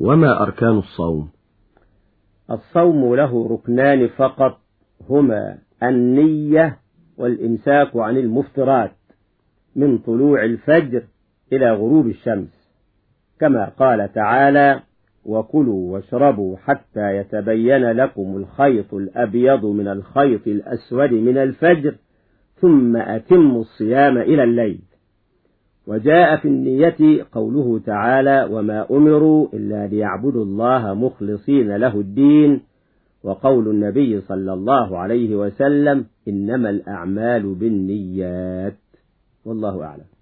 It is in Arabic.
وما أركان الصوم؟ الصوم له ركنان فقط هما النية والإمساك عن المفترات من طلوع الفجر إلى غروب الشمس. كما قال تعالى وكلوا واشربوا حتى يتبين لكم الخيط الأبيض من الخيط الأسود من الفجر ثم أتموا الصيام إلى الليل. وجاء في النية قوله تعالى وما أمروا إلا ليعبدوا الله مخلصين له الدين وقول النبي صلى الله عليه وسلم إنما الأعمال بالنيات. والله أعلم.